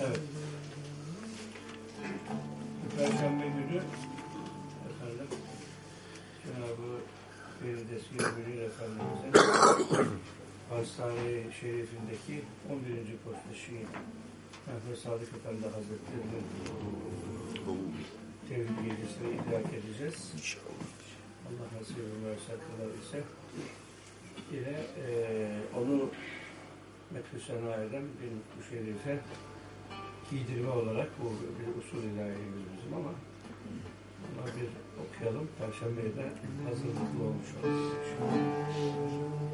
Evet. Perşembe günü efendim Cenab-ı Feridesi Gülbülü Efendimiz'in Hastane-i Şerifindeki 11. Koçtaşı Mehmet Sadık Efendi Hazretleri'nin tevhid gecesini idrak edeceğiz. İnşallah. Allah nasip ederse kılar ise yine eee onu Metru Senayi'den bir bu şerife giydirme olarak bu bir usul ilahiyemiz bizim ama ama bir okuyalım. Perşembe'ye de hazırlıklı olmuş oluruz.